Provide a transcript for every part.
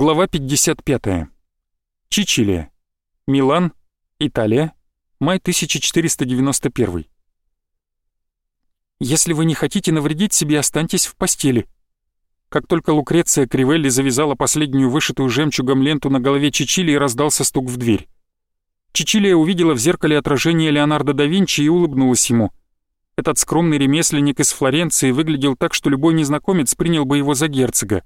Глава 55. Чичилия. Милан, Италия. Май 1491. Если вы не хотите навредить себе, останьтесь в постели. Как только Лукреция Кривелли завязала последнюю вышитую жемчугом ленту на голове Чичилии, раздался стук в дверь. Чичилия увидела в зеркале отражение Леонардо да Винчи и улыбнулась ему. Этот скромный ремесленник из Флоренции выглядел так, что любой незнакомец принял бы его за герцога.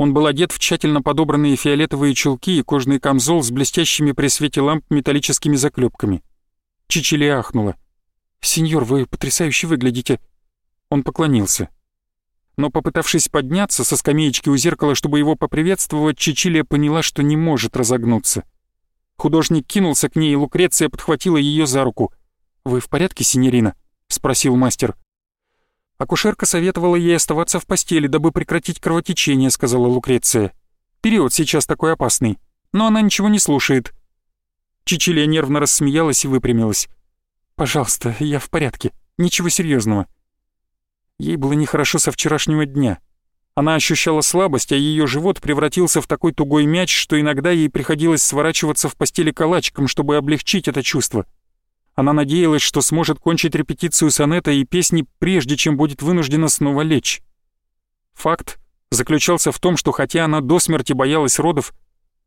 Он был одет в тщательно подобранные фиолетовые чулки и кожный камзол с блестящими при свете ламп металлическими заклепками. Чичили ахнула. «Сеньор, вы потрясающе выглядите!» Он поклонился. Но попытавшись подняться со скамеечки у зеркала, чтобы его поприветствовать, Чичилия поняла, что не может разогнуться. Художник кинулся к ней, и Лукреция подхватила ее за руку. «Вы в порядке, синерина?» — спросил мастер. «Акушерка советовала ей оставаться в постели, дабы прекратить кровотечение», — сказала Лукреция. «Период сейчас такой опасный, но она ничего не слушает». Чичилия нервно рассмеялась и выпрямилась. «Пожалуйста, я в порядке, ничего серьезного. Ей было нехорошо со вчерашнего дня. Она ощущала слабость, а ее живот превратился в такой тугой мяч, что иногда ей приходилось сворачиваться в постели калачиком, чтобы облегчить это чувство. Она надеялась, что сможет кончить репетицию сонета и песни, прежде чем будет вынуждена снова лечь. Факт заключался в том, что хотя она до смерти боялась родов,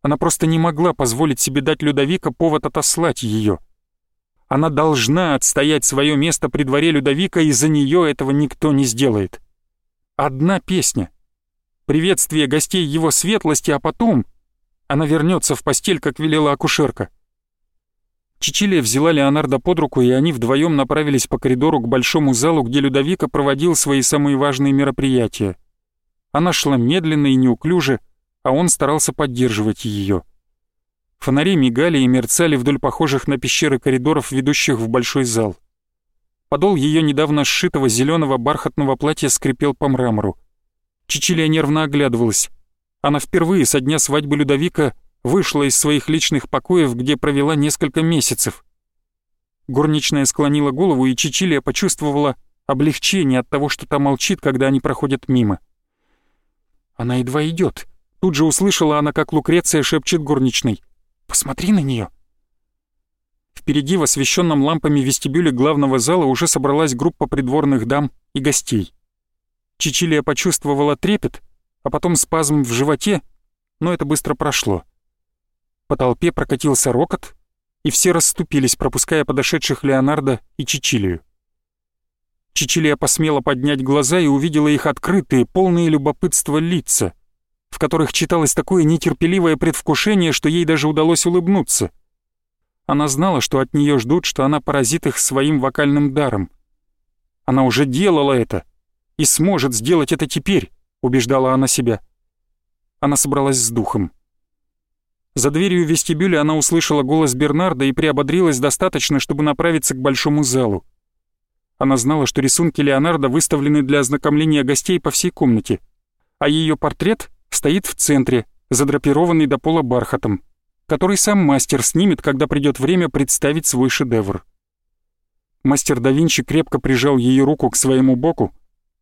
она просто не могла позволить себе дать Людовика повод отослать ее. Она должна отстоять свое место при дворе Людовика, и за нее этого никто не сделает. Одна песня. Приветствие гостей его светлости, а потом она вернется в постель, как велела акушерка. Чичилия взяла Леонардо под руку, и они вдвоем направились по коридору к большому залу, где Людовика проводил свои самые важные мероприятия. Она шла медленно и неуклюже, а он старался поддерживать ее. Фонари мигали и мерцали вдоль похожих на пещеры коридоров, ведущих в большой зал. Подол ее недавно сшитого зеленого бархатного платья скрипел по мрамору. Чичилия нервно оглядывалась. Она впервые со дня свадьбы Людовика вышла из своих личных покоев, где провела несколько месяцев. Горничная склонила голову, и Чичилия почувствовала облегчение от того, что та молчит, когда они проходят мимо. Она едва идет. Тут же услышала она, как Лукреция шепчет горничной. «Посмотри на нее. Впереди в освещенном лампами вестибюле главного зала уже собралась группа придворных дам и гостей. Чичилия почувствовала трепет, а потом спазм в животе, но это быстро прошло. По толпе прокатился рокот, и все расступились, пропуская подошедших Леонардо и Чичилию. Чичилия посмела поднять глаза и увидела их открытые, полные любопытства лица, в которых читалось такое нетерпеливое предвкушение, что ей даже удалось улыбнуться. Она знала, что от нее ждут, что она поразит их своим вокальным даром. Она уже делала это и сможет сделать это теперь, убеждала она себя. Она собралась с духом. За дверью вестибюля она услышала голос Бернарда и приободрилась достаточно, чтобы направиться к большому залу. Она знала, что рисунки Леонардо выставлены для ознакомления гостей по всей комнате, а ее портрет стоит в центре, задрапированный до пола бархатом, который сам мастер снимет, когда придет время представить свой шедевр. Мастер да Винчи крепко прижал ее руку к своему боку,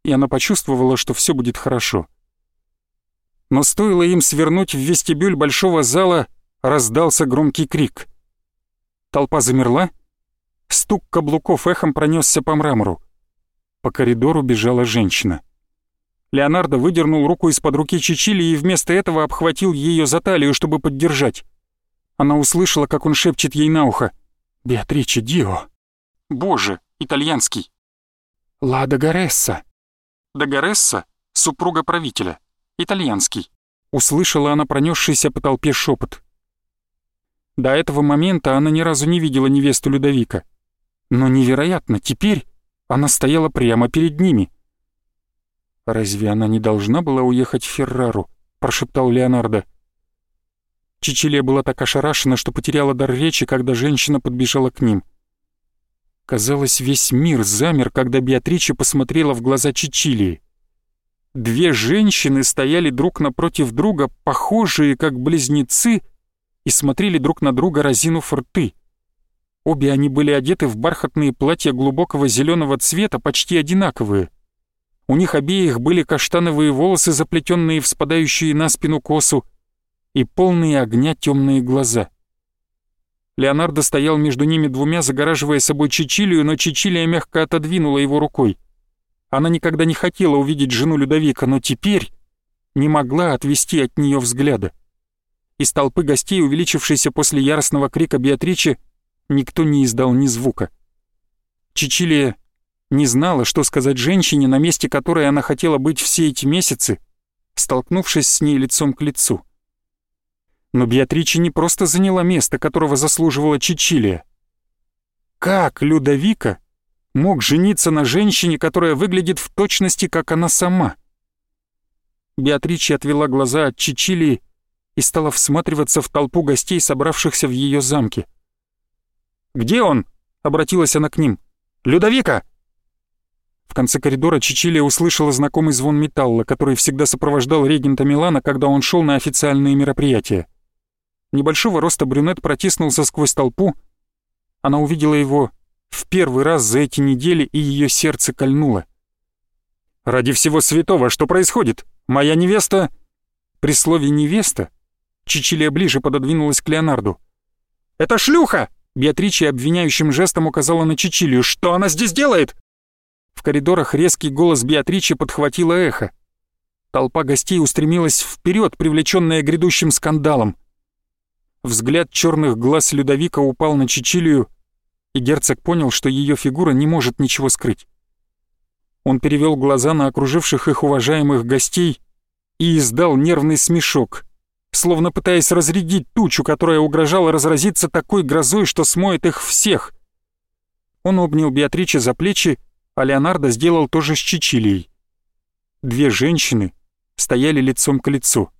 и она почувствовала, что все будет хорошо но стоило им свернуть в вестибюль большого зала, раздался громкий крик. Толпа замерла, стук каблуков эхом пронесся по мрамору. По коридору бежала женщина. Леонардо выдернул руку из-под руки Чичили и вместо этого обхватил ее за талию, чтобы поддержать. Она услышала, как он шепчет ей на ухо. «Беатриче Дио». «Боже, итальянский». «Ла Дагаресса». Дагаресса — супруга правителя итальянский», — услышала она пронесшийся по толпе шепот. До этого момента она ни разу не видела невесту Людовика. Но невероятно, теперь она стояла прямо перед ними. «Разве она не должна была уехать в Феррару?» — прошептал Леонардо. Чичилия была так ошарашена, что потеряла дар речи, когда женщина подбежала к ним. Казалось, весь мир замер, когда Беатрича посмотрела в глаза Чичилии. Две женщины стояли друг напротив друга, похожие как близнецы, и смотрели друг на друга, разинув рты. Обе они были одеты в бархатные платья глубокого зеленого цвета, почти одинаковые. У них обеих были каштановые волосы, заплетенные в спадающие на спину косу, и полные огня темные глаза. Леонардо стоял между ними двумя, загораживая собой Чичилию, но Чичилия мягко отодвинула его рукой. Она никогда не хотела увидеть жену Людовика, но теперь не могла отвести от нее взгляда. Из толпы гостей, увеличившейся после яростного крика Беатричи, никто не издал ни звука. Чичилия не знала, что сказать женщине, на месте которой она хотела быть все эти месяцы, столкнувшись с ней лицом к лицу. Но Беатрича не просто заняла место, которого заслуживала Чичилия. Как Людовика мог жениться на женщине, которая выглядит в точности, как она сама? Беатрича отвела глаза от Чичилии и стала всматриваться в толпу гостей, собравшихся в ее замке. «Где он?» — обратилась она к ним. «Людовика!» В конце коридора Чичилия услышала знакомый звон металла, который всегда сопровождал регента Милана, когда он шел на официальные мероприятия. Небольшого роста брюнет протиснулся сквозь толпу. Она увидела его в первый раз за эти недели, и ее сердце кольнуло. «Ради всего святого, что происходит? Моя невеста...» При слове «невеста» Чичилия ближе пододвинулась к Леонарду. «Это шлюха!» Беатрича обвиняющим жестом указала на Чичилию. «Что она здесь делает?» В коридорах резкий голос Беатричи подхватило эхо. Толпа гостей устремилась вперед, привлеченная грядущим скандалом. Взгляд черных глаз Людовика упал на Чичилию, и герцог понял, что ее фигура не может ничего скрыть. Он перевел глаза на окруживших их уважаемых гостей и издал нервный смешок, словно пытаясь разрядить тучу, которая угрожала разразиться такой грозой, что смоет их всех. Он обнял Беатриче за плечи, а Леонардо сделал то же с Чичилией. Две женщины стояли лицом к лицу.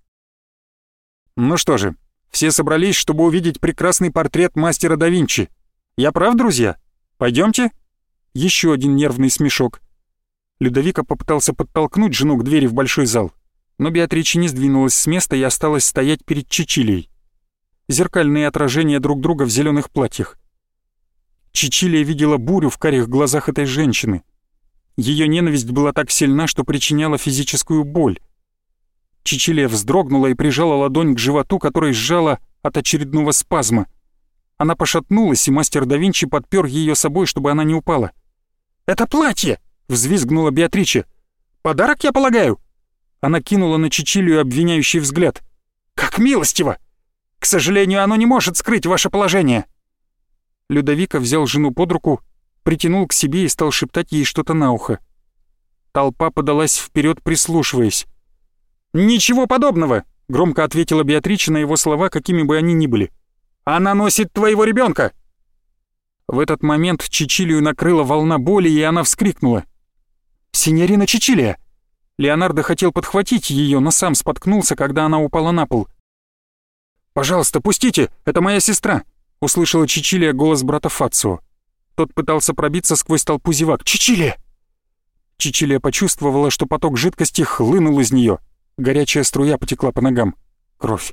«Ну что же, все собрались, чтобы увидеть прекрасный портрет мастера да Винчи. Я прав, друзья? Пойдемте? Еще один нервный смешок. Людовика попытался подтолкнуть жену к двери в большой зал, но Беатрича не сдвинулась с места и осталась стоять перед Чичилией. Зеркальные отражения друг друга в зеленых платьях. Чичилия видела бурю в карих глазах этой женщины. Ее ненависть была так сильна, что причиняла физическую боль. Чичилия вздрогнула и прижала ладонь к животу, который сжала от очередного спазма. Она пошатнулась, и мастер да Винчи подпер ее собой, чтобы она не упала. «Это платье!» — взвизгнула Беатриче. «Подарок, я полагаю?» Она кинула на Чичилию обвиняющий взгляд. «Как милостиво! К сожалению, оно не может скрыть ваше положение!» Людовика взял жену под руку, притянул к себе и стал шептать ей что-то на ухо. Толпа подалась вперед, прислушиваясь. «Ничего подобного!» — громко ответила Беатрича на его слова, какими бы они ни были. «Она носит твоего ребенка!» В этот момент Чичилию накрыла волна боли, и она вскрикнула. «Синьорина Чичилия!» Леонардо хотел подхватить ее, но сам споткнулся, когда она упала на пол. «Пожалуйста, пустите! Это моя сестра!» — услышала Чичилия голос брата Фацио. Тот пытался пробиться сквозь толпу зевак. «Чичилия!» Чичилия почувствовала, что поток жидкости хлынул из нее. Горячая струя потекла по ногам. Кровь.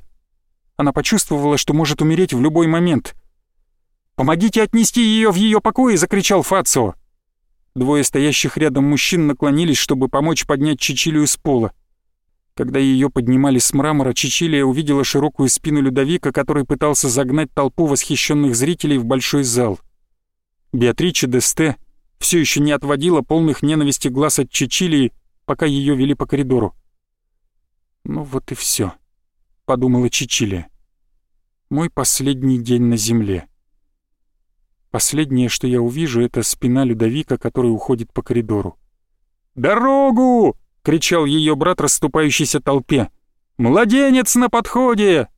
Она почувствовала, что может умереть в любой момент. «Помогите отнести ее в ее покой!» — закричал Фацио. Двое стоящих рядом мужчин наклонились, чтобы помочь поднять Чичилию с пола. Когда ее поднимали с мрамора, Чичилия увидела широкую спину Людовика, который пытался загнать толпу восхищенных зрителей в большой зал. Беатриче Десте все еще не отводила полных ненависти глаз от Чичилии, пока ее вели по коридору. «Ну вот и все, подумала Чичилия. «Мой последний день на земле. Последнее, что я увижу, это спина Людовика, который уходит по коридору. «Дорогу!» — кричал ее брат расступающейся толпе. «Младенец на подходе!